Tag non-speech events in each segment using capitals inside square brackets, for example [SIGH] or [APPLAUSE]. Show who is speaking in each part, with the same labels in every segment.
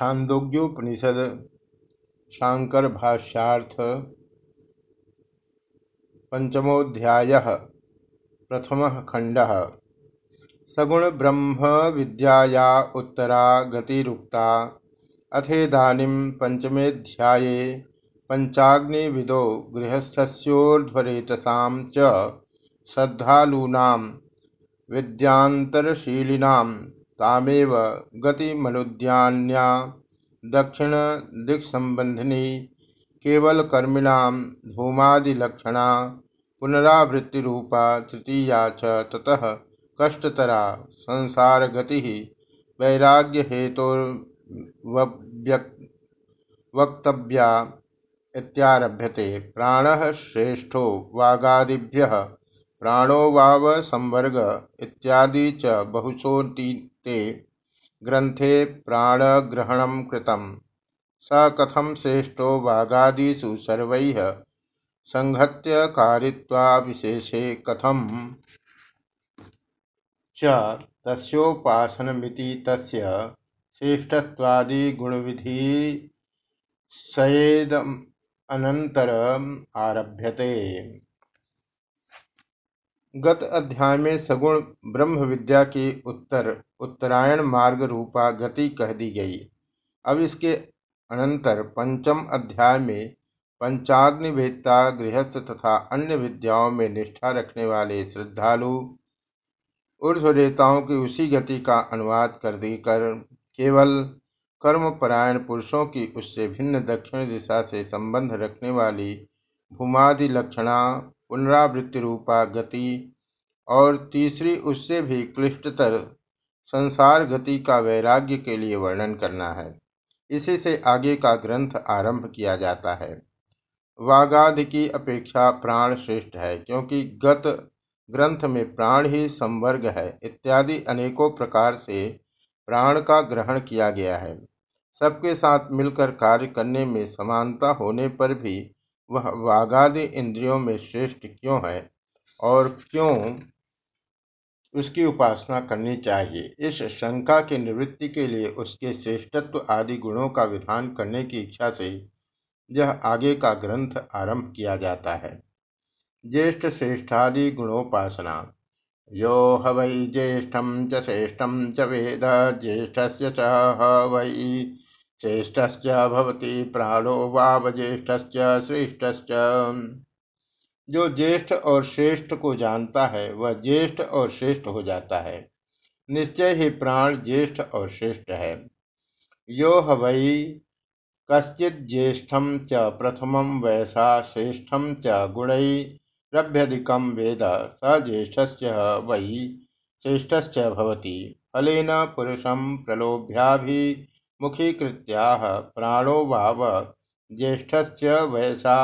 Speaker 1: छांदोग्योपनिषद शांकर भाष्यार्थ पंचमोध्याय प्रथम खंड सगुण ब्रह्म विद्याया उत्तरा गतिरुक्ता, अथेदानीं पंचमेध्याये पंचाग्निविदो गृहस्थस्योर्ध्वरेतसां च श्रद्धालूनां विद्यांतरशीलिनां तामेव गतिमनुद्यान्या दक्षिण दिक्संबंधिनी केवलकर्मिणां धूमादिलक्षणा पुनरावृत्तिरूपा तृतीया च ततः कष्टतरा संसारगतिः वैराग्यहेतुर्वक्तव्या इत्यारभ्यते। प्राणः श्रेष्ठो वागादिभ्यः, प्राणो वाव संवर्ग इत्यादि च बहुशोऽतीते ग्रन्थे प्राणग्रहणं कृतं स कथं श्रेष्ठो वागादिषु सर्वैः। संहत्यकारित्वाविशेषे कथं च तस्योपासनमिति तस्य श्रेष्ठत्वादिगुणविधिसयेदमनन्तरमारभ्यते गत अध्याय में सगुण ब्रह्म विद्या की उत्तर, उत्तरायण मार्ग रूपा गति कह दी गई। अब इसके अनंतर पंचम अध्याय में पंचाग्निवेत्ता गृहस्थ तथा अन्य विद्याओं में निष्ठा रखने वाले श्रद्धालु ऊर्धरेताओं की उसी गति का अनुवाद कर दी कर केवल कर्मपरायण पुरुषों की उससे भिन्न दक्षिण दिशा से संबंध रखने वाली भूमादि लक्षणा पुनरावृत्ति रूपा गति और तीसरी उससे भी क्लिष्टतर संसार गति का वैराग्य के लिए वर्णन करना है। इसी से आगे का ग्रंथ आरंभ किया जाता है। वागादि की अपेक्षा प्राण श्रेष्ठ है, क्योंकि गत ग्रंथ में प्राण ही संवर्ग है, इत्यादि अनेकों प्रकार से प्राण का ग्रहण किया गया है। सबके साथ मिलकर कार्य करने में समानता होने पर भी वह वागादि इंद्रियों में श्रेष्ठ क्यों है और क्यों उसकी उपासना करनी चाहिए? इस शंका की निवृत्ति के लिए उसके श्रेष्ठत्व आदि गुणों का विधान करने की इच्छा से यह आगे का ग्रंथ आरंभ किया जाता है। ज्येष्ठ श्रेष्ठादि गुणोपासना। यो ह वै ज्येष्ठम च श्रेष्ठम च वेद ज्येष्ठ से च वै। श्रेष्ठ भवती, प्राणो वावज्येष्ठ श्रेष्ठ जो ज्येष्ठ और श्रेष्ठ को जानता है, वह ज्येष्ठ और श्रेष्ठ हो जाता है। निश्चय ही प्राण ज्येष्ठ और श्रेष्ठ है। यो हई कश्चिज्येष्ठम च प्रथम वयसा श्रेष्ठम च गुणैरभ्यधिकम वेद स ज्येष्ठ वै श्रेष्ठ भवति। फलेन पुरुषम प्रलोभ्याभिमुखीकृत्याह प्राणो वाव ज्येष्ठ वयसा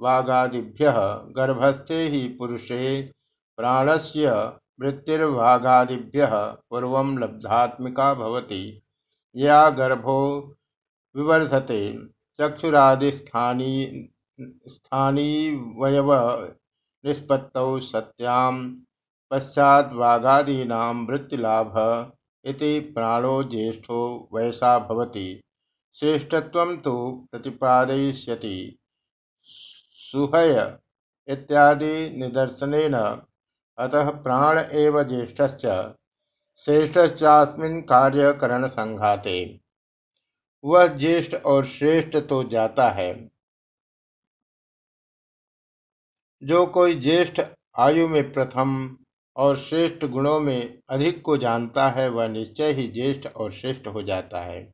Speaker 1: वागादिभ्य गर्भस्थे ही पुरुषे प्राणस्य वृत्तिर्वागादिभ्य पूर्व लब्धात्मिका भवति। या गर्भो विवर्धते चक्षुरादिस्थानी स्थानीवयव निष्पत्तौ सत्यां पश्चाद्वागादीनां वृत्तिलाभ इति प्राणो ज्येष्ठो वयसा भवति। श्रेष्ठत्वं तु प्रतिपादयिष्यति। सुहय इत्यादि निदर्शनेन अतः प्राण एव ज्येष्ठ श्रेष्ठस्मिन् कार्यकरण संघाते वह ज्येष्ठ और श्रेष्ठ तो जाता है। जो कोई ज्येष्ठ आयु में प्रथम और श्रेष्ठ गुणों में अधिक को जानता है, वह निश्चय ही ज्येष्ठ और श्रेष्ठ हो जाता है।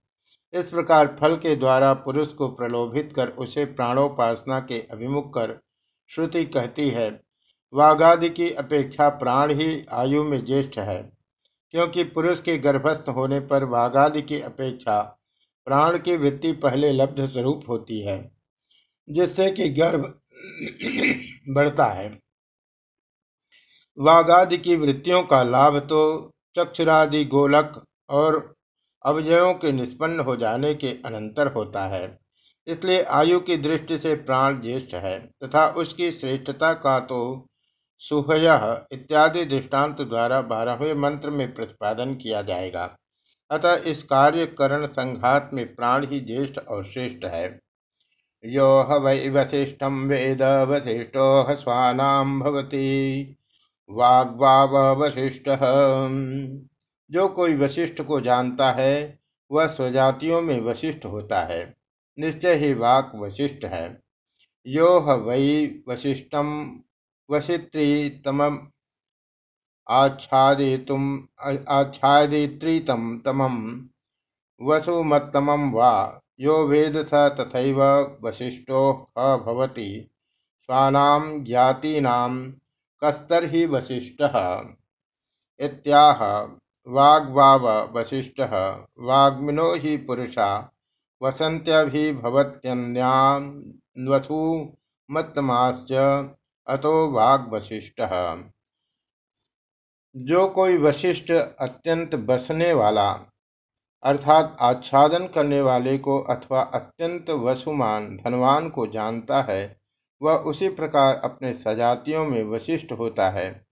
Speaker 1: इस प्रकार फल के द्वारा पुरुष को प्रलोभित कर उसे प्राणोपासना के अभिमुख कर श्रुति कहती है, वाघादि की अपेक्षा प्राण ही आयु में ज्येष्ठ है। क्योंकि पुरुष के गर्भस्थ होने पर वाघादि की अपेक्षा प्राण की वृत्ति पहले लब्ध स्वरूप होती है, जिससे कि गर्भ [CLEARS THROAT] बढ़ता है। वाघादि की वृत्तियों का लाभ तो चक्षुरादि गोलक और अवयवों के निष्पन्न हो जाने के अनंतर होता है। इसलिए आयु की दृष्टि से प्राण ज्येष्ठ है तथा उसकी श्रेष्ठता का तो सुहय इत्यादि दृष्टांत द्वारा बारहवें मंत्र में प्रतिपादन किया जाएगा। अतः इस कार्य करण संघात में प्राण ही ज्येष्ठ और श्रेष्ठ है। यो ह वै वशिष्ठम वेद वशिष्ठो हस्वानाम भवती। वाग्वावशिष्ट जो कोई वशिष्ठ को जानता है, वह स्वजातियों में वशिष्ठ होता है। निश्चय ही वाक वशिष्ठ है। यो वै वशिष्ठम वशित्रीतम आच्छादितुम आच्छादित्रीतम तमम वसुमत्तमं वा। यो वेद स तथैव वशिष्ठो भवति। स्वानां ज्ञातीनां कस्तर्हि वशिष्ठ इत्याह। वाग्वाव वसिष्ठः। वाग्मिनो हि पुरुषा। वसन्त्यभिभवत्यन्यान्वसुमत्तमाश्च अतो वाग्वशिष्ठः जो कोई वशिष्ठ अत्यंत बसने वाला, अर्थात आच्छादन करने वाले को अथवा अत्यंत वसुमान, धनवान को जानता है वह उसी प्रकार अपने सजातियों में वशिष्ठ होता है।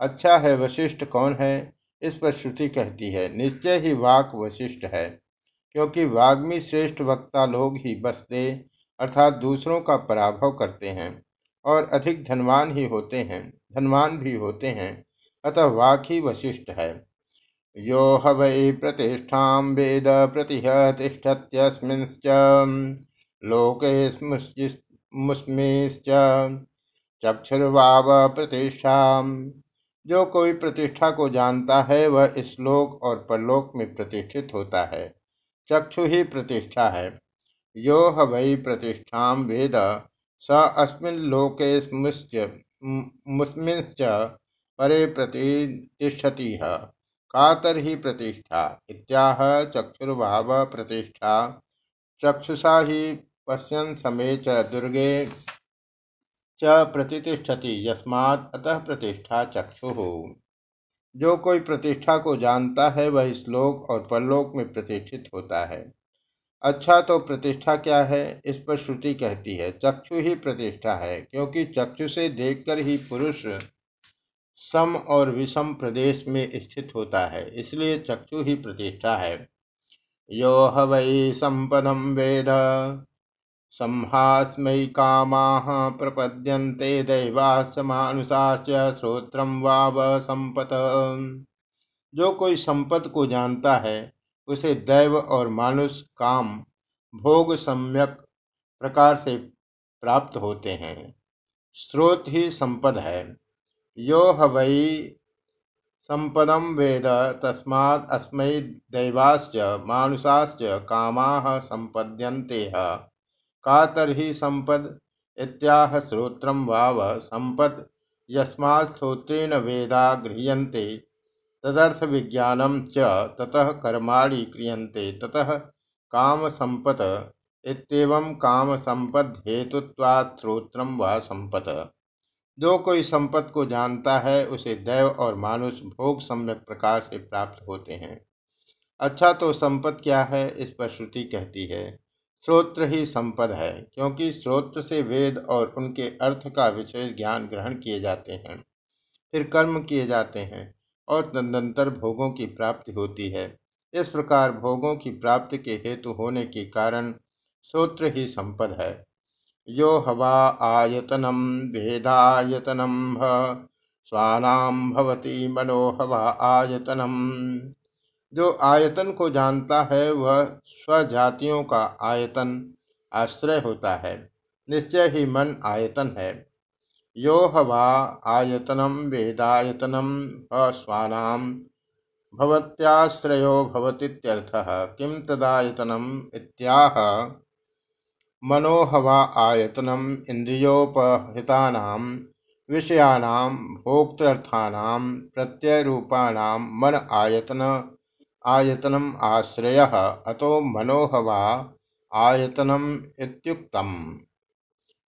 Speaker 1: अच्छा है वशिष्ठ कौन है? इस पर श्रुति कहती है, निश्चय ही वाक वशिष्ठ है, क्योंकि वाग्मी श्रेष्ठ वक्ता लोग ही बसते अर्थात दूसरों का पराभव करते हैं और अधिक धनवान ही होते हैं, धनवान भी होते हैं, अतः वाक ही वशिष्ठ है। यो ह वै प्रतिष्ठा वेद प्रतिह तिष्ठत्यस्मिंश्च लोकेस्मुस्मिश्च चक्षुर्वाव प्रतिष्ठा जो कोई प्रतिष्ठा को जानता है, वह इस लोक और परलोक में प्रतिष्ठित होता है। चक्षु ही प्रतिष्ठा है। यो ह वै प्रतिष्ठा वेद। स अस्मिन् लोके मुस्मिश्च परे प्रतिष्ठति का तर्हि प्रतिष्ठा। इत्याह चक्षुर्भाव प्रतिष्ठा। चक्षुषा ही पश्यन समे च दुर्गे च प्रतिष्ठति यस्मात् अतः प्रतिष्ठा चक्षु। जो कोई प्रतिष्ठा को जानता है, वह इस लोक और परलोक में प्रतिष्ठित होता है। अच्छा तो प्रतिष्ठा क्या है? इस पर श्रुति कहती है, चक्षु ही प्रतिष्ठा है, क्योंकि चक्षु से देखकर ही पुरुष सम और विषम प्रदेश में स्थित होता है, इसलिए चक्षु ही प्रतिष्ठा है। यो ह वै संपदम वेद। संहास्मयी कामा प्रपद्यन्ते दैवाश्च मानुषाश्च श्रोत्रम वाव संपत जो कोई संपद को जानता है, उसे दैव और मानुष काम भोग सम्यक प्रकार से प्राप्त होते हैं। स्रोत ही संपद है। यो ह वै सम्पदं वेद, तस्मात् अस्मै दैवाश्च, मानुषाश्च कामाः सम्पद्यन्ते का तर्हि सम्पद इत्याह श्रोत्रं वाव सम्पद यस्मात् श्रोत्रेण वेदा गृह्यन्ते, तदर्थविज्ञानं च ततः कर्माणि क्रियन्ते, ततः कामसम्पत् इत्येवं कामसम्पद्हेतुत्वात् श्रोत्रं वा सम्पत् जो कोई संपत्ति को जानता है, उसे दैव और मानुष भोग सम्यक प्रकार से प्राप्त होते हैं। अच्छा तो संपद क्या है, इस पर श्रुति कहती है। श्रोत्र ही संपद है, क्योंकि श्रोत्र से वेद और उनके अर्थ का विशेष ज्ञान ग्रहण किए जाते हैं, फिर कर्म किए जाते हैं और तदनंतर भोगों की प्राप्ति होती है। इस प्रकार भोगों की प्राप्ति के हेतु होने के कारण श्रोत्र ही संपद है। यो हवा आयतनं भेदायतनं स्वानाम भवती मनोहवा आयतनम। जो आयतन को जानता है, वह स्वजातियों का आयतन आश्रय होता है। निश्चय ही मन आयतन है। यो हवा आयतनम वेदायतनम स्वानाम भवत्याश्रयो भवतीत्यर्थः किम तदायतनम इत्याह मनोहवा आयतनम इंद्रियोपहृतानाम विषयाणां, भोक्तर्थानां, प्रत्ययरूपाणां मन आयतन आयतनम आश्रय अतो मनोहवा आयतनम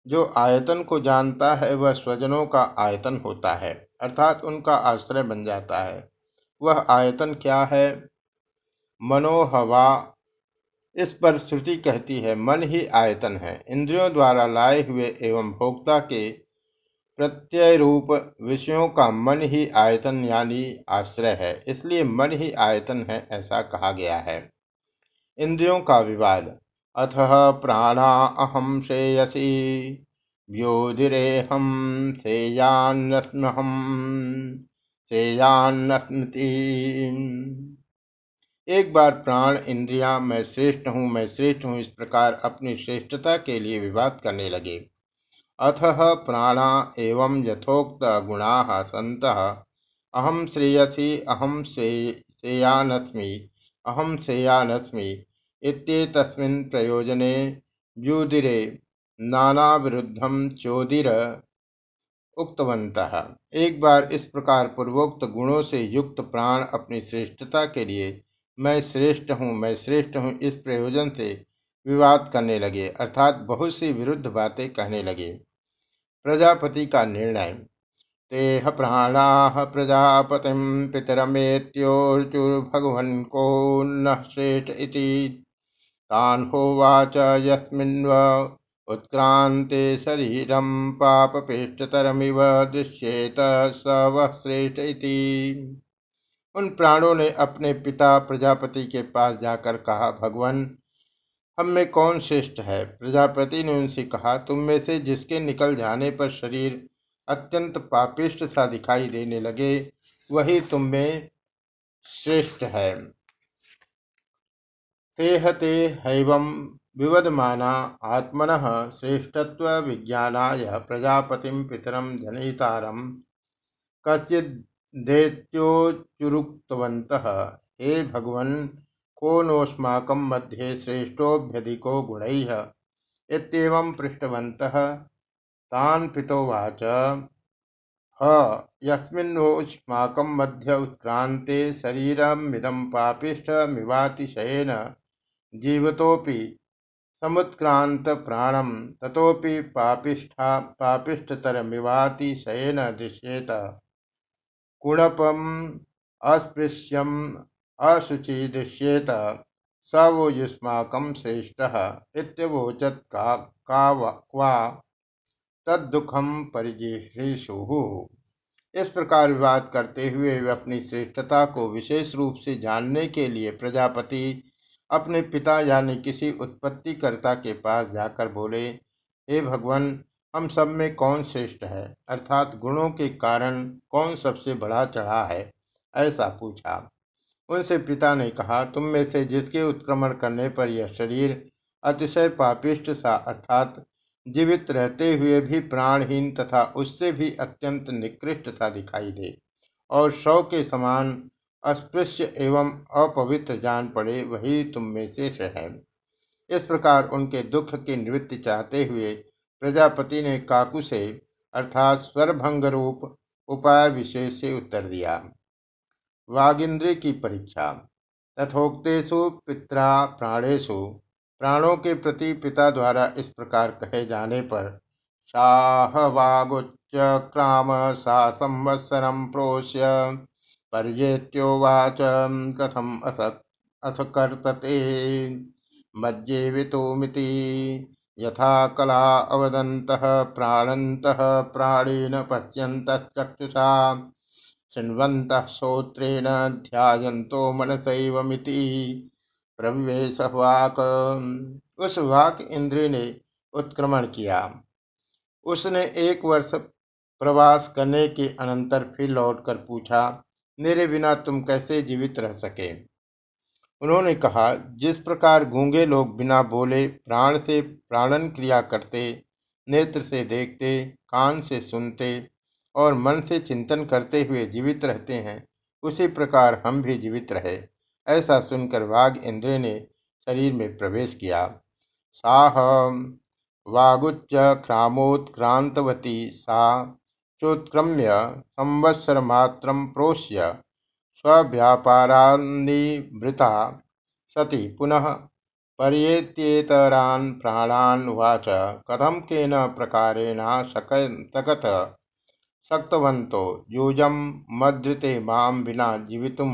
Speaker 1: जो आयतन को जानता है, वह स्वजनों का आयतन होता है, अर्थात उनका आश्रय बन जाता है। वह आयतन क्या है? मनोहवा। इस पर श्रुति कहती है, मन ही आयतन है। इंद्रियों द्वारा लाए हुए एवं भोक्ता के प्रत्यय रूप विषयों का मन ही आयतन यानी आश्रय है, इसलिए मन ही आयतन है ऐसा कहा गया है। इंद्रियों का विवाद, अथ प्राणा अहम श्रेयसी व्योधिरेहम श्रेयान्नस्महम श्रेयान्नस्मृति। एक बार प्राण इंद्रिया, मैं श्रेष्ठ हूँ, मैं श्रेष्ठ हूँ, इस प्रकार अपनी श्रेष्ठता के लिए विवाद करने लगे। अथ प्राणा एवं यथोक्त गुणा सत अहम श्रेयसी अहम श्रेयानस्मी अहम श्रेयानस्मी प्रयोजने व्युदिरे नानाविरुद्धम चोदिर उक्तवंतः एक बार इस प्रकार पूर्वोक्त गुणों से युक्त प्राण अपनी श्रेष्ठता के लिए मैं श्रेष्ठ हूँ, मैं श्रेष्ठ हूँ इस प्रयोजन से विवाद करने लगे, अर्थात बहुत सी विरुद्ध बातें कहने लगे। प्रजापति का निर्णय, तेह प्राणा प्रजापति पितरमेत्योर्चुर्भगवन् को न श्रेष्ठ इति। तान होवाच यस्मिन्व उत्क्रांते शरीरम पापपेष्टतरमिव दृश्येत स वह श्रेष्ठ इति। उन प्राणों ने अपने पिता प्रजापति के पास जाकर कहा, भगवान हम में कौन श्रेष्ठ है? प्रजापति ने उनसे कहा, तुम में से जिसके निकल जाने पर शरीर अत्यंत पापिष्ट सा दिखाई देने लगे, वही तुम में श्रेष्ठ है। तेहते हैवं विवदमाना आत्मन श्रेष्ठत्व विज्ञानाय प्रजापतिम पितरम जनयितारम कचिद दैत्योच्चुरुक्तवन्तः हे भगवन् को नोऽस्माकं मध्ये श्रेष्ठोऽभ्यधिको गुणैः इत्येवं पृष्टवन्तः। तान् पितोवाच ह। यस्मिन्नोऽस्माकं मध्य उत्क्रान्ते शरीरमिदं पापिष्ठमिवातिशयेन जीवतोऽपि समुत्क्रान्तप्राणं ततोऽपि पापिष्ठा पापिष्ठतरमिवातिशयेन दृश्येत। कुणपम अस्पृश्यम अशुचि दृश्येत स वो युष्माकं श्रेष्ठ इत्यवोचत का, क्वा तदुखम परिजिषु इस प्रकार विवाद करते हुए वे अपनी श्रेष्ठता को विशेष रूप से जानने के लिए प्रजापति अपने पिता यानी किसी उत्पत्तिकर्ता के पास जाकर बोले हे भगवान हम सब में कौन श्रेष्ठ है? अर्थात गुणों के कारण कौन सबसे बड़ा चढ़ा है? ऐसा पूछा। उनसे पिता ने कहा, तुम में से जिसके उत्क्रमण करने पर यह शरीर अतिशय पापिष्ट सा, अर्थात जीवित रहते हुए भी प्राणहीन तथा उससे भी अत्यंत निकृष्ट सा दिखाई दे, और शव के समान अस्पृश्य एवं अपवित्र जान पड़े, वही तुम में से है इस प्रकार उनके दुख की निवृत्ति चाहते हुए प्रजापति ने काकु से, अर्थात स्वरभंग रूप उपाय विशेष से उत्तर दिया। वागिंद्र की परीक्षा। तथोक्तेषु पित्रा प्राणेशु प्राणों के प्रति पिता द्वारा इस प्रकार कहे जाने पर शाहवागुच्च क्राम सा संवत्सरम प्रोश्य पर्येत्योवाच कथम अथ कर्तते मज्जीवितुमिति। यथा कला अवदन्तः प्राणन्तः प्राणेन पश्यन्तश्चक्षुषा शृण्वन्तः श्रोत्रेण ध्यायन्तो मनसैवमिति। प्रविवेश वाक, उस वाक इंद्र ने उत्क्रमण किया। उसने एक वर्ष प्रवास करने के अनंतर फिर लौटकर पूछा, मेरे बिना तुम कैसे जीवित रह सके? उन्होंने कहा, जिस प्रकार गूँगे लोग बिना बोले प्राण से प्राणन क्रिया करते, नेत्र से देखते, कान से सुनते और मन से चिंतन करते हुए जीवित रहते हैं, उसी प्रकार हम भी जीवित रहे। ऐसा सुनकर वाघ इंद्र ने शरीर में प्रवेश किया। साह वागुच्च क्रामोत्क्रांतवती सा चोत्क्रम्य संवत्सर मात्र प्रोश्य स्वव्यापारान्निवृता सती पुनः पर्येत्येतरान् प्राणान् उवाच कथं केन प्रकारेणाशकत सक्तवन्तो। यूजं मद्रिते माँ विना जीवितुं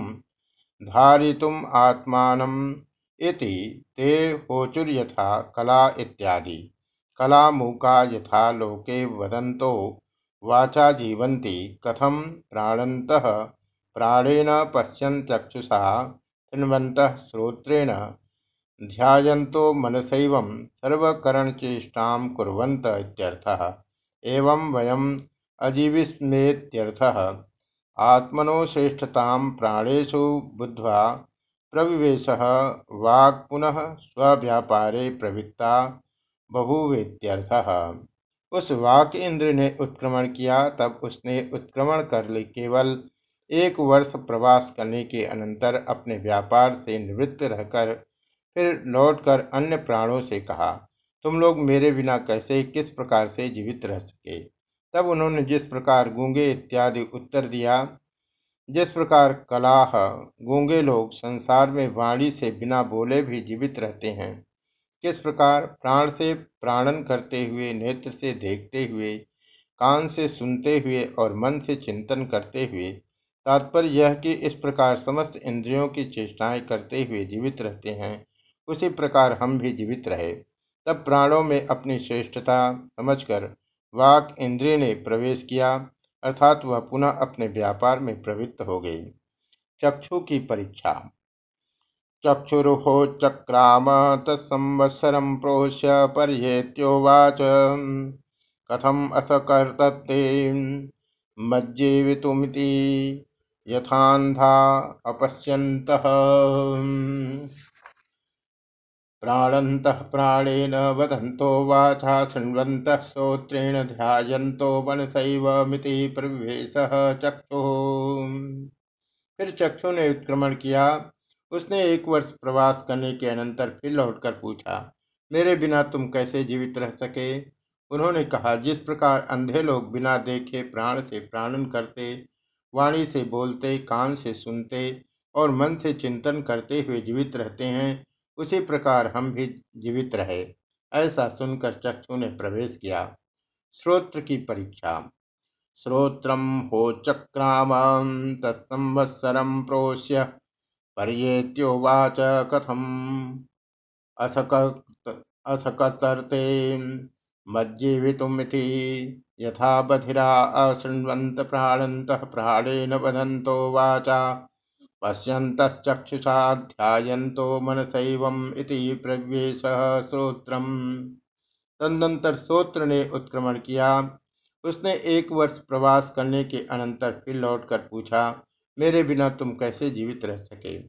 Speaker 1: धारितुम् आत्मानम् इति ते होचुर्यथा कला इत्यादि। कला मूका यथा लोके वदन्तो वाचा जीवन्ति कथम प्राणन्तः प्राणेन पश्यन् चक्षुषा शृण्वन्तः श्रोत्रेण। ध्यायन्तो मनसैवं सर्वकरणचेष्टां कुर्वन्त इत्यर्थः। एवं वयम् अजीविस्मेत्यर्थः। आत्मनो श्रेष्ठतां प्राणेषु बुद्ध्वा प्रविवेशः, वाक् पुनः स्वव्यापारे प्रवृत्ता बभूवेत्यर्थः। उस वाक इंद्र ने उत्क्रमण किया, तब उसने उत्क्रमण कर ले केवल एक वर्ष प्रवास करने के अनंतर अपने व्यापार से निवृत्त रहकर, फिर लौटकर अन्य प्राणों से कहा, तुम लोग मेरे बिना कैसे, किस प्रकार से जीवित रह सके? तब उन्होंने जिस प्रकार गूँगे इत्यादि उत्तर दिया, जिस प्रकार कलाह, गूँगे लोग संसार में वाणी से बिना बोले भी जीवित रहते हैं, किस प्रकार प्राण से प्राणन करते हुए, नेत्र से देखते हुए, कान से सुनते हुए और मन से चिंतन करते हुए, तात्पर्य यह कि इस प्रकार समस्त इंद्रियों की चेष्टाएँ करते हुए जीवित रहते हैं, उसी प्रकार हम भी जीवित रहे। तब प्राणों में अपनी श्रेष्ठता समझकर वाक इंद्रिय ने प्रवेश किया, अर्थात वह पुनः अपने व्यापार में प्रवृत्त हो गई। चक्षु की परीक्षा। चक्षुरुहो चक्राम तत्संवत्सरं प्रोश्य पर्येत्योवाच कथम असकर्तते मज्जीवितुमिति यथान्धा अपश्यन्तः। प्राणन्तः प्राणेन वदन्तो वाचा शृण्वन्तः श्रोत्रेण ध्यायन्तो मनसैवमिति प्रवेशः चक्षुः। फिर चक्षु ने उत्क्रमण किया। उसने एक वर्ष प्रवास करने के अनंतर फिर लौटकर पूछा, मेरे बिना तुम कैसे जीवित रह सके? उन्होंने कहा, जिस प्रकार अंधे लोग बिना देखे प्राण से प्राणन करते, वाणी से बोलते, कान से सुनते और मन से चिंतन करते हुए जीवित रहते हैं उसी प्रकार हम भी जीवित रहे, ऐसा सुनकर चक्षु ने प्रवेश किया। श्रोत्र की परीक्षा। श्रोत्रम हो चक्राम तत्संवत्सरम प्रोश्य पर्येत्योवाच कथम। असकतर्ते मज्जीवितुमिति यथा बधिरा अशृण्वन्त प्राणन्तः प्राणेन वदन्तो वाचा। पश्यन्तश्चक्षुषा ध्यायन्तो मनसैवम् इति प्रवेशः श्रोत्रम्। तदनंतर श्रोत्र ने उत्क्रमण किया। उसने एक वर्ष प्रवास करने के अनंतर फिर लौटकर पूछा, मेरे बिना तुम कैसे जीवित रह सके?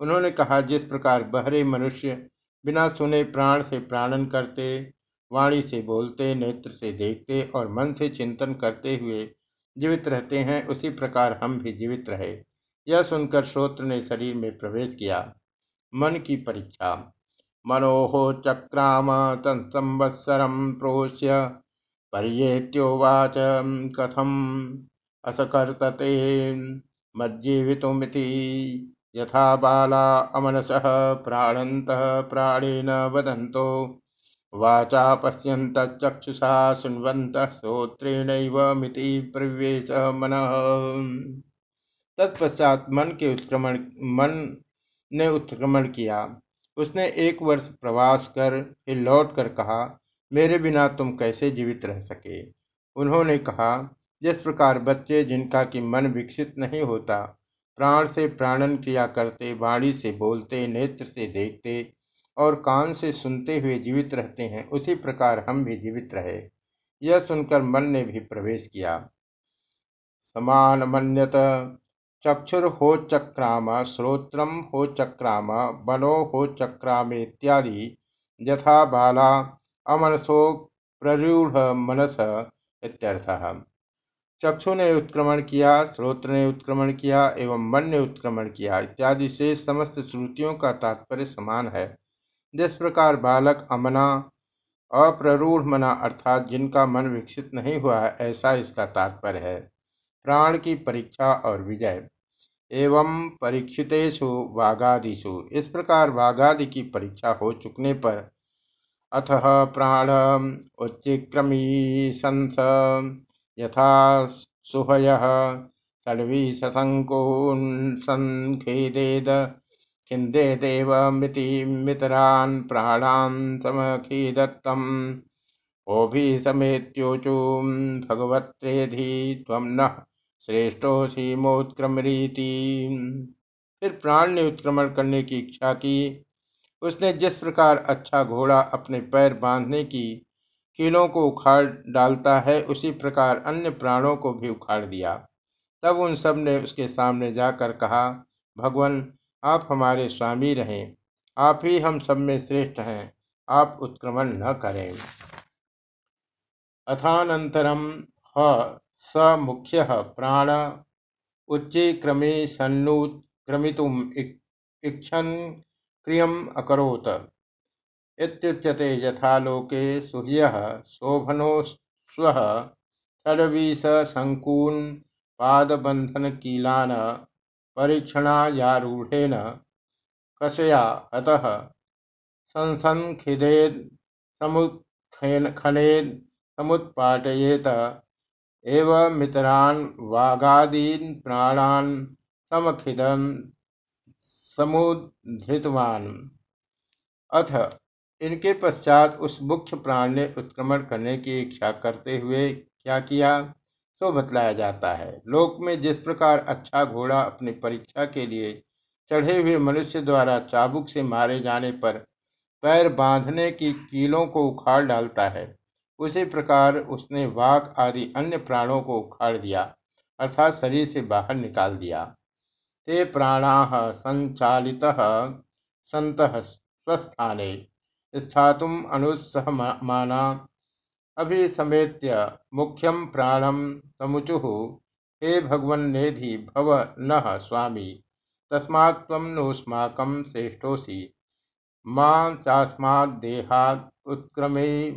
Speaker 1: उन्होंने कहा, जिस प्रकार बहरे मनुष्य बिना सुने प्राण से प्राणन करते, वाणी से बोलते, नेत्र से देखते और मन से चिंतन करते हुए जीवित रहते हैं, उसी प्रकार हम भी जीवित रहे। यह सुनकर श्रोत्र ने शरीर में प्रवेश किया। मन की परीक्षा। मनोहो चक्राम तत्संवत्सरम प्रोश्य पर्येत्योवाच कथम? असकर्तते मज्जीवितुमिति। यथा बाला अमनसः प्राणन्तः प्राणेन वदन्तो। वाचा पश्यन्तचक्षुषा शृण्वन्तः श्रोत्रेणैव मिति प्रवेश मन। तत्पश्चात मन के उत्क्रमण, मन ने उत्क्रमण किया। उसने एक वर्ष प्रवास कर फिर लौट कर कहा, मेरे बिना तुम कैसे जीवित रह सके? उन्होंने कहा, जिस प्रकार बच्चे जिनका कि मन विकसित नहीं होता, प्राण से प्राणन क्रिया करते, वाणी से बोलते, नेत्र से देखते और कान से सुनते हुए जीवित रहते हैं, उसी प्रकार हम भी जीवित रहे। यह सुनकर मन ने भी प्रवेश किया। समान मन्यत चक्षुर्होचक्राम श्रोत्रम होचक्राम बनो होचक्रामेत्यादि यथा बाला अमनसो प्ररूढ़, मनस इत्यर्थः। चक्षु ने उत्क्रमण किया, श्रोत्र ने उत्क्रमण किया, एवं मन ने उत्क्रमण किया इत्यादि से समस्त श्रुतियों का तात्पर्य समान है। जिस प्रकार बालक अमना, अप्ररूढ़ मना अर्थात जिनका मन विकसित नहीं हुआ है, ऐसा इसका तात्पर्य है। प्राण की परीक्षा और विजय। एवं परीक्षितेशु वाघादिशु इस प्रकार वाघादि की परीक्षा हो चुकने पर अथ प्राण उच्चिक्रमी संस यथा सुहय सुहयः षड्विशसङ्कुसङ्खेदेद खिन्देदेवमिति मितरान् प्राणान् समखिदत्तम्। ओभि समेत्योचु भगवत्रेधि त्वं न श्रेष्ठोसी मोत्क्रमरीति फिर प्राण ने उत्क्रमण करने की इच्छा की। उसने जिस प्रकार अच्छा घोड़ा अपने पैर बांधने की कीलों को उखाड़ डालता है, उसी प्रकार अन्य प्राणों को भी उखाड़ दिया। तब उन सबने उसके सामने जाकर कहा, भगवान, आप हमारे स्वामी रहें। आप ही हम सब में श्रेष्ठ हैं। आप उत्क्रमण न करें। अथानन्तरं ह स मुख्य प्राण। उच्चीक्रमे सन्नुत्क्रमितुम् इच्छन् क्रियम् अकरोत्। इत्युच्यते यथा लोके सूर्यः शोभनोऽश्वः षड्विशङ्कून् पादबन्धनकीलान् परीक्षणायारूढेन कषया हतः संसन्खिदेत् समुत्खनेत् समुत्पाटयेत एवमितरान् वागादीन् प्राणान् समखिदन् समुद्धृतवान्। अथ, इनके पश्चात उस मुख्य प्राण ने उत्क्रमण करने की इच्छा करते हुए क्या किया? तो बतलाया जाता है, लोक में जिस प्रकार अच्छा घोड़ा अपनी परीक्षा के लिए चढ़े हुए मनुष्य द्वारा चाबुक से मारे जाने पर पैर बांधने की कीलों को उखाड़ डालता है उसी प्रकार उसने वाघ आदि अन्य प्राणों को उखाड़ दिया, अर्थात शरीर से बाहर निकाल दिया। ते प्राणा संचालित संत स्वस्थाने स्थातुम अनुसहमाना। अभिसमेत्य मुख्यम प्राणम तमुचुः, हे भगवन्नेधि भव न स्वामी, तस्मात् त्वं नोस्माकं श्रेष्ठोऽसि। माँ चास्माद्देहात् उत्क्रमे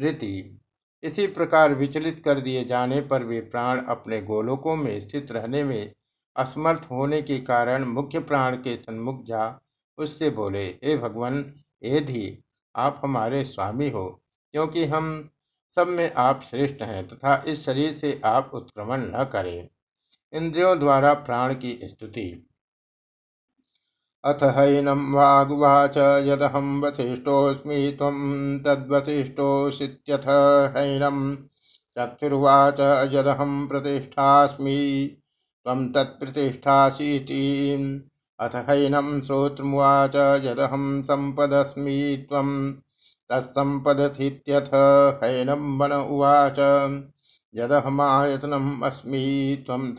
Speaker 1: रीति इसी प्रकार विचलित कर दिए जाने पर वे प्राण अपने गोलोकों में स्थित रहने में असमर्थ होने के कारण मुख्य प्राण के सन्मुख जा उससे बोले, हे भगवान एधि आप हमारे स्वामी हो, क्योंकि हम सब में आप श्रेष्ठ हैं तथा इस शरीर से आप उत्क्रमण न करें। इंद्रियों द्वारा प्राण की स्तुति। अथ हैनं वागुवाच यदहं वसिष्ठोऽस्मि त्वं तद्वसिष्ठोऽसीत्यथ हैनं। चक्षुर्वाच यदहं प्रतिष्ठास्मि त्वं अथ हैनं श्रोत्रमुवाच यदहं सम्पदस्मि त्वं तत्सम्पदसीत्यथ हैनं उवाच। यदहमायतनम् अस्मि त्वं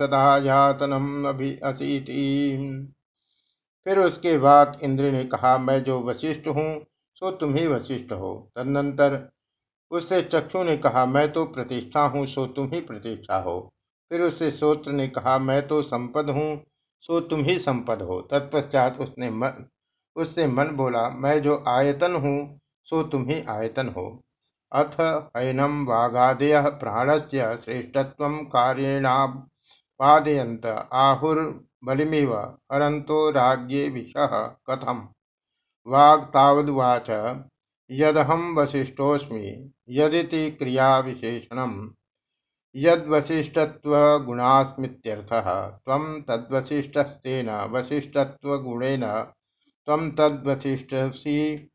Speaker 1: फिर उसके बाद इंद्र ने कहा, मैं जो वशिष्ठ हूँ, सो तुम ही वशिष्ठ हो। तदनंतर उससे चक्षु ने कहा, मैं तो प्रतिष्ठा हूँ, सो तुम ही प्रतिष्ठा हो। फिर उससे सोत्र ने कहा, मैं तो संपद हूँ, सो तुम ही संपद हो। तत्पश्चात उसने मन, उससे मन बोला, मैं जो आयतन हूँ, सो तुम ही आयतन हो। अथ हैनम वागादय प्राणस्य श्रेष्ठत्व कार्येणापादयंत आहुर बलिमिव, हरन्तो राज्ञे विषः कथम्। वाग्तावदुवाच यदहं वसिष्ठोऽस्मि, यदिति क्रियाविशेषणम्। यद्वसिष्ठत्वगुणास्मित्यर्थः, त्वं तद्वसिष्ठस्तेन, वसिष्ठत्वगुणेन, त्वं तद्वसिष्ठसि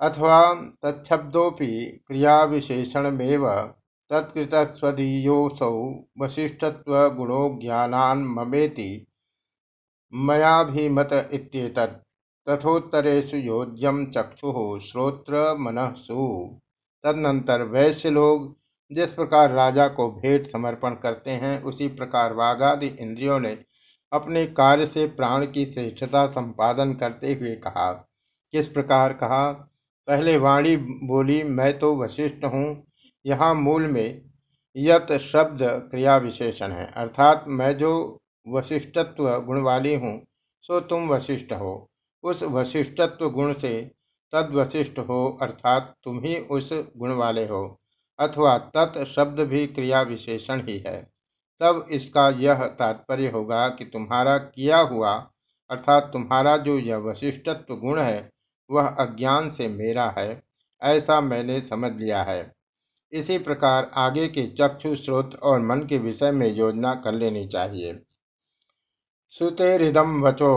Speaker 1: अथवा तच्छब्दोऽपि क्रियाविशेषणमेव तत्कृतस्वदीयोऽसौ वसिष्ठत्वगुणो ज्ञानान्ममेति मयाभिमत इत्येतत्। योज्यम चक्षुः श्रोत्र मनसु तदनंतर वैश्य लोग जिस प्रकार राजा को भेंट समर्पण करते हैं, उसी प्रकार वाघादि इंद्रियों ने अपने कार्य से प्राण की श्रेष्ठता संपादन करते हुए कहा। किस प्रकार कहा? पहले वाणी बोली, मैं तो वशिष्ठ हूँ यहाँ मूल में यत शब्द क्रिया विशेषण है। अर्थात मैं जो वशिष्ठत्व गुण वाली हूँ, सो तुम वशिष्ठ हो। उस वशिष्ठत्व गुण से तद वशिष्ठ हो, अर्थात तुम ही उस गुण वाले हो, अथवा तत् शब्द भी क्रिया विशेषण ही है। तब इसका यह तात्पर्य होगा कि तुम्हारा किया हुआ, अर्थात तुम्हारा जो यह वशिष्ठत्व गुण है, वह अज्ञान से मेरा है, ऐसा मैंने समझ लिया है। इसी प्रकार आगे के चक्षु स्रोत और मन के विषय में योजना कर लेनी चाहिए। श्रुतेरिदम वचो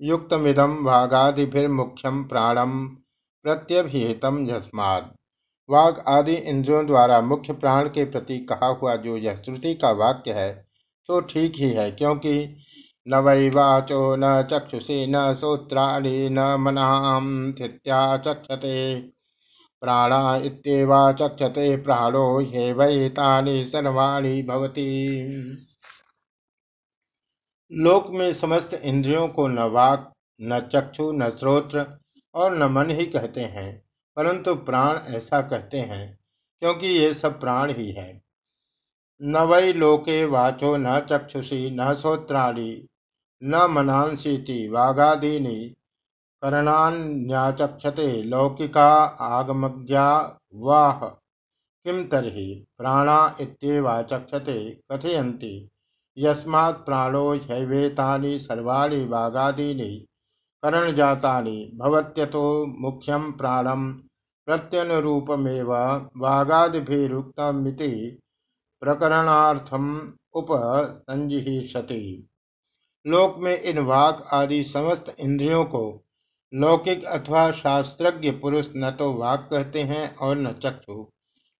Speaker 1: युक्तमिदम वागादिभिर्मुख्यम प्राणम प्रत्यभिहितम यस्माद। वाग आदि इंद्रियों द्वारा मुख्य प्राण के प्रति कहा हुआ जो यह श्रुति का वाक्य है तो ठीक ही है, क्योंकि न वै वाचो, न चक्षुषी, न श्रोत्राणि न मनाम चक्षते। प्राणा इत्येवा चक्षते प्राणो हे वै तानि सर्वाणि भवति। लोक में समस्त इंद्रियों को न वाक, न चक्षु, न श्रोत्र और न मन ही कहते हैं, परंतु प्राण ऐसा कहते हैं, क्योंकि ये सब प्राण ही है। न वै लोके वाचो, न चक्षुषी, न श्रोत्राणी न मनांसीति वागादीनि करणान्याचक्षते लौकिका आगमज्ञा वाह। किम तर्हि प्राणा इत्येवाचक्षते कथयन्ति? यस्मात् प्राणो ह्यवेतानि सर्वाणि वागादीनि, करणजातानि भवत्यतो मुख्यं प्राणं प्रत्यनुरूपमेव वागादिभिरुक्तमिति प्रकरणार्थम उपसंजिहिषति। लोक में इन वाक आदि समस्त इंद्रियों को लौकिक अथवा शास्त्रज्ञ पुरुष न तो वाक कहते हैं और न चक्षु,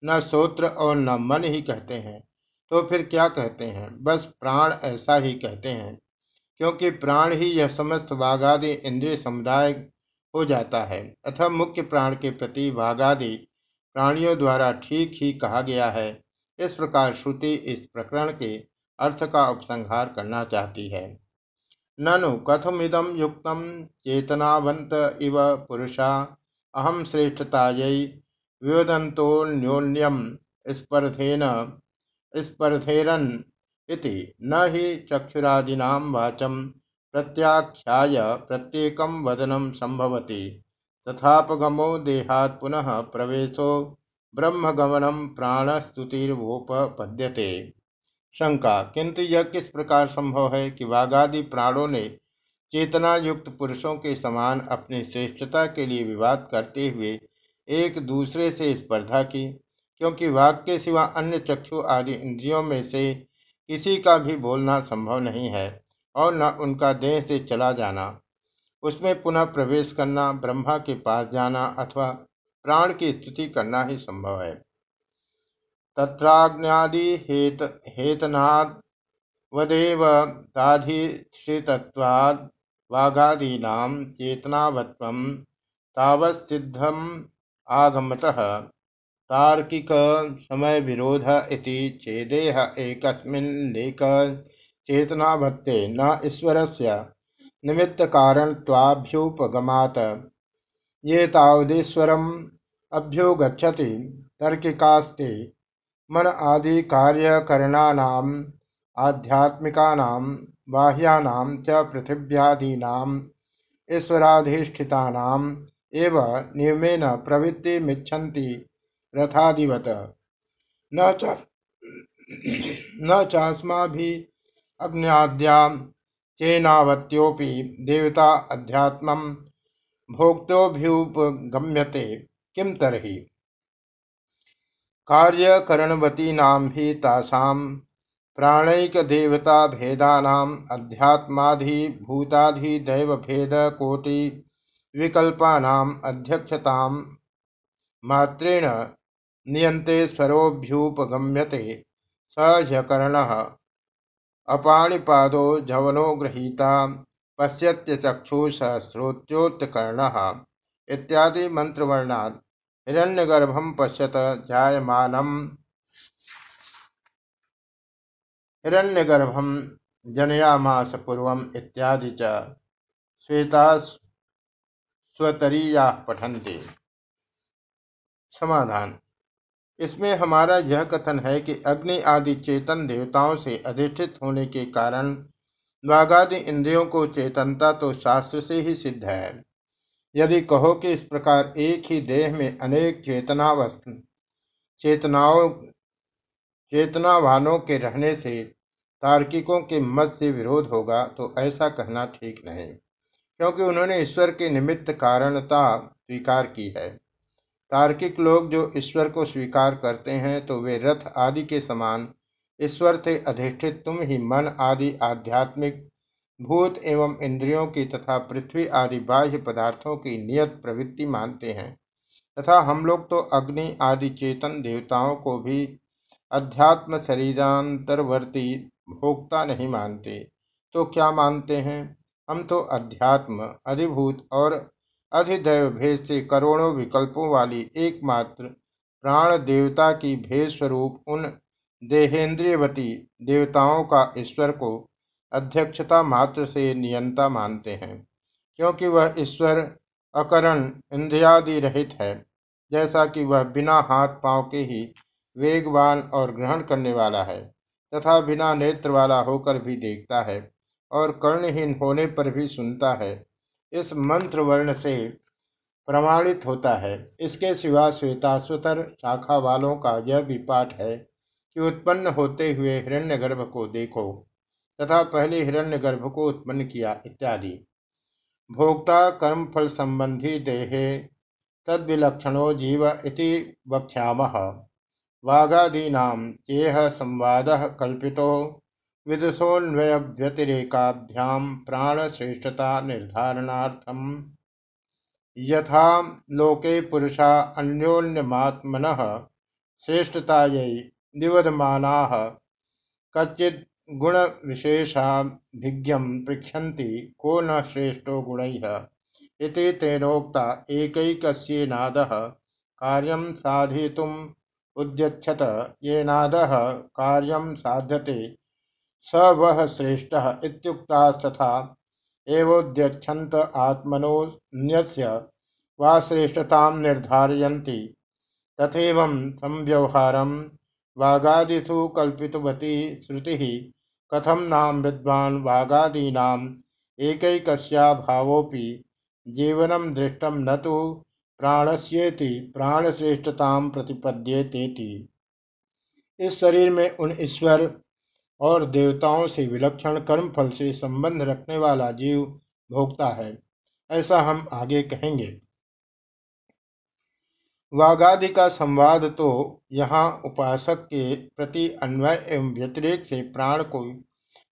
Speaker 1: न सोत्र और न मन ही कहते हैं। तो फिर क्या कहते हैं? बस प्राण ऐसा ही कहते हैं, क्योंकि प्राण ही यह समस्त वाघादि इंद्रिय समुदाय हो जाता है, अथवा मुख्य प्राण के प्रति वाघादि प्राणियों द्वारा ठीक ही कहा गया है। इस प्रकार श्रुति इस प्रकरण के अर्थ का उपसंहार करना चाहती है। ननु कथमिदम युक्त चेतनावंत इव पुरुषा। अहम श्रेष्ठतायै विवदन्तोऽन्योन्यम स्पर्धेन, स्पर्धेरन इति न हि चक्षुरादीनां वाचं प्रत्याख्याय प्रत्येकं वदनं संभवति तथापगमो देहात् पुनः प्रवेशो ब्रह्मगमनं प्राणस्तुतिर्वोपपद्यते। शंका, किंतु यह किस प्रकार संभव है कि वाघादि प्राणों ने चेतना युक्त पुरुषों के समान अपनी श्रेष्ठता के लिए विवाद करते हुए एक दूसरे से स्पर्धा की? क्योंकि वाक के सिवा अन्य चक्षु आदि इंद्रियों में से किसी का भी बोलना संभव नहीं है और न उनका देह से चला जाना। उसमें पुनः प्रवेश करना, ब्रह्मा के पास जाना अथवा प्राण की स्तुति करना ही संभव है। तत्राज्ञादि हेत हेतनाद वदेव ताधिष्ठितत्वाद वाघादीना चेतनावत्व तावत्सिद्धम आगमतः तार्किक समय विरोध इति चेदेह एकस्मिन्नेक चेतनावत्ते न ईश्वरस्य निमित्तकारणत्वाभ्युपगमात्। ये तावदीश्वरम् अभ्युगच्छति तर्किकास्ते मन आदि कार्यकरणानाम् आध्यात्मिकानां, बाह्यानां च पृथिव्यादीनाम् ईश्वराधिष्ठितानाम् एव नियमेन प्रवृत्तिमिच्छन्ति रथादिवत। न च, न चास्मा भी अग्निद्या चेनावत्योपि देवता अध्यात्म भोक्तोभ्युपगम्यते किम तर्हि? कार्यकरणवतीनां हि तासां प्राणैकदेवताभेदानाम् अध्यात्माधिभूताधिदैवभेदकोटि विकल्पानाम् अध्यक्षतां मात्रेण नियन्ते स्वरोऽभ्युपगम्यते। स अपाणिपादो झवनो गृहीता। पश्यत्यचक्षुः स श्रोत्योत्कर्णः इत्यादि मंत्रवर्णात् हिरण्यगर्भं पश्यत जायमानम् हिरण्यगर्भं जनयामास पूर्वम् इत्यादि च श्वेता स्वतरीयाः पठन्ति। समाधान। इसमें हमारा यह कथन है कि अग्नि आदि चेतन देवताओं से अधिष्ठित होने के कारण वाघादि इंद्रियों को चेतनता तो शास्त्र से ही सिद्ध है। यदि कहो कि इस प्रकार एक ही देह में अनेक चेतनावस्थ, चेतनाओं, चेतनावानों के रहने से तार्किकों के मत से विरोध होगा तो ऐसा कहना ठीक नहीं, क्योंकि उन्होंने ईश्वर के निमित्त कारणता स्वीकार की है। तार्किक लोग जो ईश्वर को स्वीकार करते हैं तो वे रथ आदि के समान ईश्वर से अधिष्ठित तुम ही मन आदि आध्यात्मिक भूत एवं इंद्रियों की तथा पृथ्वी आदि बाह्य पदार्थों की नियत प्रवृत्ति मानते हैं। तथा हम लोग तो अग्नि आदि चेतन देवताओं को भी अध्यात्म शरीरांतरवर्ती भोक्ता नहीं मानते। तो क्या मानते हैं? हम तो अध्यात्म, अधिभूत और अधिदैव भेद से करोड़ों विकल्पों वाली एकमात्र प्राण देवता की भेद स्वरूप उन देहेंद्रियवती देवताओं का ईश्वर को अध्यक्षता मात्र से नियंता मानते हैं, क्योंकि वह ईश्वर अकरण इंद्रियादि रहित है, जैसा कि वह बिना हाथ पाँव के ही वेगवान और ग्रहण करने वाला है, तथा बिना नेत्र वाला होकर भी देखता है और कर्णहीन होने पर भी सुनता है। इस मंत्र वर्ण से प्रमाणित होता है। इसके सिवा श्वेताश्वतर शाखा वालों का यह भी पाठ है कि उत्पन्न होते हुए हिरण्यगर्भ को देखो। तथा पहले हिरण्यगर्भ को उत्पन्न किया इत्यादि। भोक्ता कर्मफल संबंधी देहे तद्विलक्षणो जीव इति वक्ष्यामः। वागादीनां चेह संवादः कल्पितो विदुषोऽन्वयव्यतिरेकाभ्यां प्राणश्रेष्ठता निर्धारणार्थम। यथा लोके पुरुषा अन्योन्यमात्मनः श्रेष्ठतायै विवदमानाः कच्चित् गुण विशेषाभिज्ञम पृछन्ति को न श्रेष्ठो गुणैः। इति तेनोक्ता एकैकस्येनादः कार्यं साधितुम् उद्यच्छत येनादः कार्यं साध्यते, स वः श्रेष्ठः इत्युक्तास्तथा। एवोद्यच्छन्त आत्मनोऽन्यस्य वा श्रेष्ठतां निर्धारयन्ति। तथैवं संव्यवहारं वागादिषु कल्पितवती श्रुतिः कथम नाम विद्वान वागादीनाम? एकैकस्याभावोऽपि जीवनम दृष्टम न तो प्राणस्येति, प्राणश्रेष्ठता प्रतिपद्येतेति। इस शरीर में उन ईश्वर और देवताओं से विलक्षण कर्म फल से संबंध रखने वाला जीव भोगता है, ऐसा हम आगे कहेंगे। वागादि का संवाद तो यहाँ उपासक के प्रति अन्वय एवं व्यतिरेक से प्राण को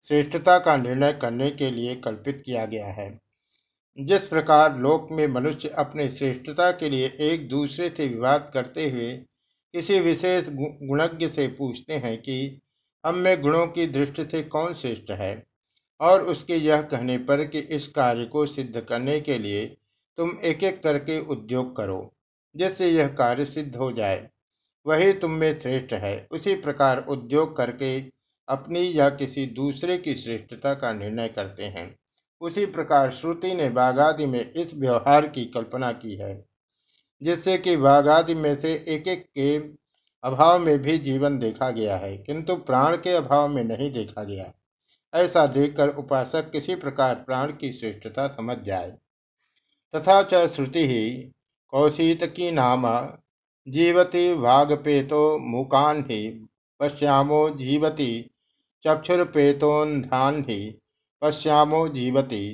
Speaker 1: श्रेष्ठता का निर्णय करने के लिए कल्पित किया गया है। जिस प्रकार लोक में मनुष्य अपने श्रेष्ठता के लिए एक दूसरे से विवाद करते हुए किसी विशेष गुणज्ञ से पूछते हैं कि हम में गुणों की दृष्टि से कौन श्रेष्ठ है और उसके यह कहने पर कि इस कार्य को सिद्ध करने के लिए तुम एक एक करके उद्योग करो। जिससे यह कार्य सिद्ध हो जाए। वही तुम में श्रेष्ठ है। उसी प्रकार उद्योग करके अपनी या किसी दूसरे की श्रेष्ठता का निर्णय करते हैं। उसी प्रकार श्रुति ने बागादि में इस व्यवहार की कल्पना की है, जिससे कि बागादि में से एक एक के अभाव में भी जीवन देखा गया है, किंतु प्राण के अभाव में नहीं देखा गया। ऐसा देखकर उपासक किसी प्रकार प्राण की श्रेष्ठता समझ जाए। तथा च श्रुति ही कौशितकी नाम। जीवति वागपेतो मूकान्हि पश्यामो जीवति चक्षुर्पेतोन्धान्हि पश्यामो जीवति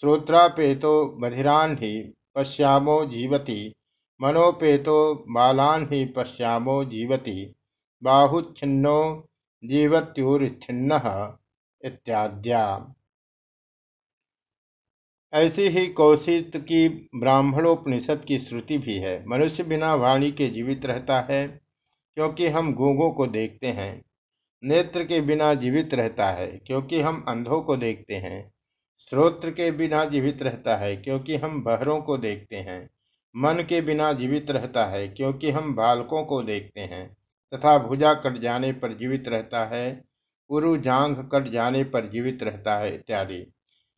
Speaker 1: श्रोत्रापेतो बधिरान्हि पश्यामो जीवति मनोपेतो बालान्हि पश्यामो जीवति बाहुच्छिन्नो जीवत्युरिच्छिन्नः इत्याद्या। ऐसी ही कौशित की ब्राह्मणोपनिषद की श्रुति भी है। मनुष्य बिना वाणी के जीवित रहता है, क्योंकि हम गूंगों को देखते हैं। नेत्र के बिना जीवित रहता है, क्योंकि हम अंधों को देखते हैं। श्रोत्र के बिना जीवित रहता है, क्योंकि हम बहरों को देखते हैं। मन के बिना जीवित रहता है, क्योंकि हम बालकों को देखते हैं। तथा भुजा कट जाने पर जीवित रहता है, उरु जांघ कट जाने पर जीवित रहता है, इत्यादि।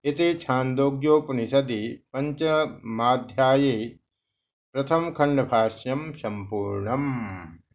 Speaker 1: इति छांदोग्योपनिषदि पंचमाध्याये प्रथम खंडभाष्यम संपूर्णम